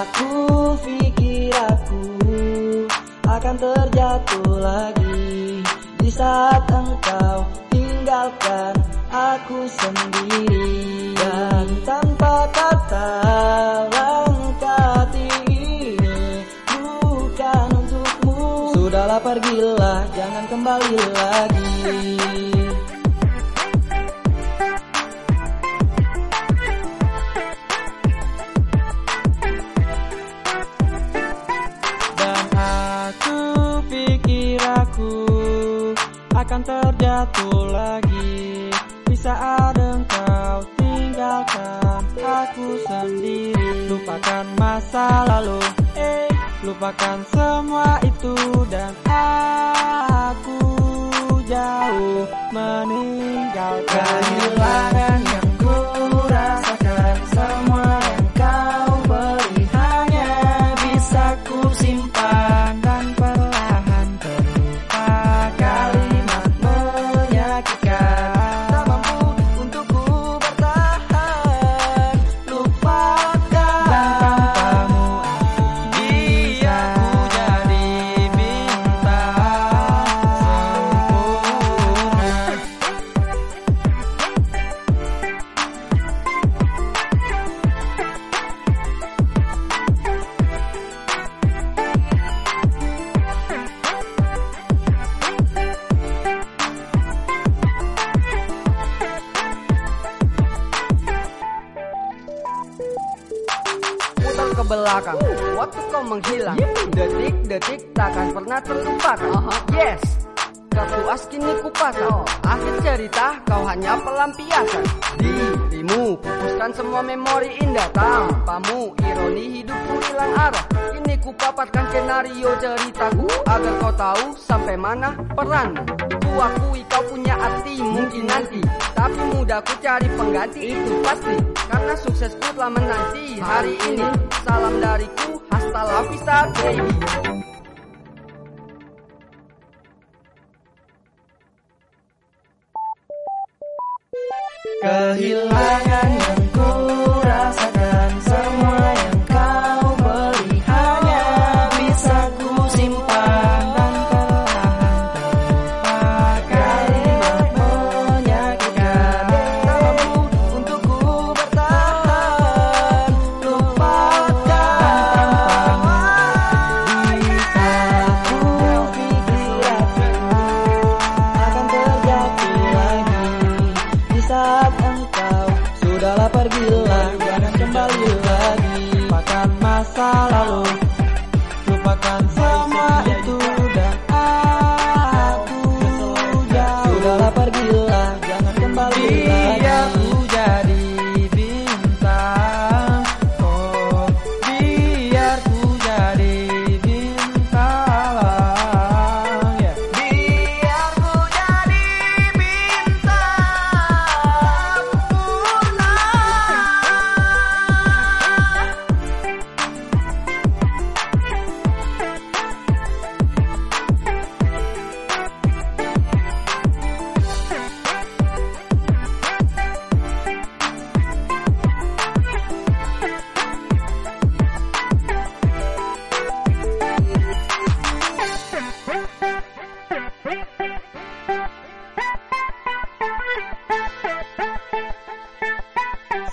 Aku pikir aku akan terjatuh lagi saat engkau tinggalkan aku sendiri Dan tanpa kata langkah ini bukan untukmu. Sudahlah pergilah jangan kembali lagi akan terjatuh lagi. Di saat engkau tinggalkan aku sendiri. Lupakan masa lalu, eh Lupakan semua itu dan aku jauh meninggalkan. Kehilangan belakang. Waktu kau menghilang Detik-detik takkan pernah terlupakan. Yes Kepuas kini ku pasang Akhir cerita kau hanya pelampiasan. Dirimu pupuskan semua memori indah. Tanpamu ironi hidupku hilang arah. Kini ku paparkan skenario ceritaku Agar kau tahu sampai mana peran Ku akui kau punya arti mungkin nanti. Tapi mudah ku cari pengganti itu pasti. Karena suksesku telah menanti hari ini. Salam dariku hasta la vista baby Kehilangan yang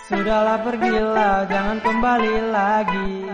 Sudahlah pergilah, jangan kembali lagi.